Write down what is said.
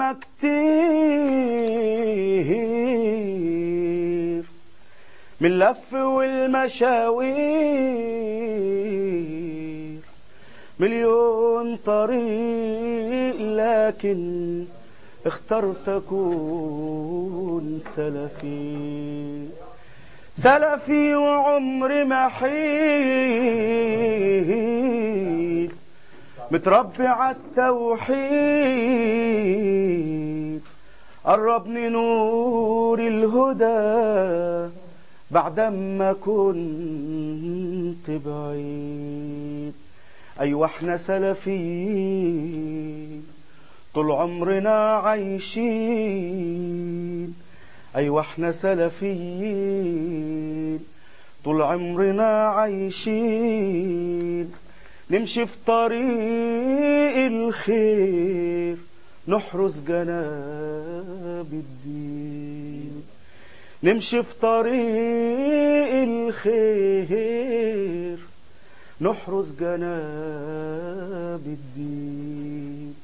كتير من اللف والمشاوير. مليون طريق لكن اخترت أكون سلفي. سلفي وعمري ما متربي عالتوحيد قربني نور الهدى بعدما كنت بعيد. أيوة إحنا سلفيين طول عمرنا عايشين. أيوة إحنا سلفيين طول عمرنا عايشين. نمشي في طريق الخير نحرس جناب الدين. نمشي في طريق الخير نحرس جناب الدين.